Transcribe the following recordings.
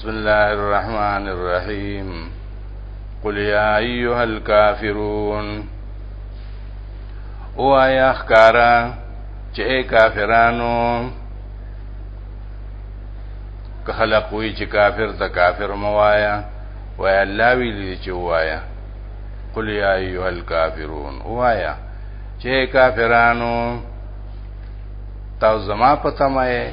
بسم الله الرحمن الرحیم قل یا ایها الکافرون او آیا خکارا چې کافرانو که خلق وی چې کافر ته کافر موایا وای الله ویلی چې وایا قل یا ایها الکافرون وایا چې کافرانو تاسو زما پته مې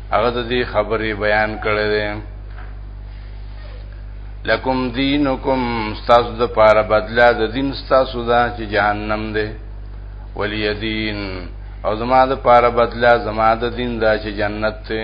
هغه د دې خبرې بیان کړی دی لکم دینکم ستاسو د پاره بدلا د دین ستاسو دا چې جهنم دی ولی دین او زما د پاره بدلا زما د دین دا چې جنت دی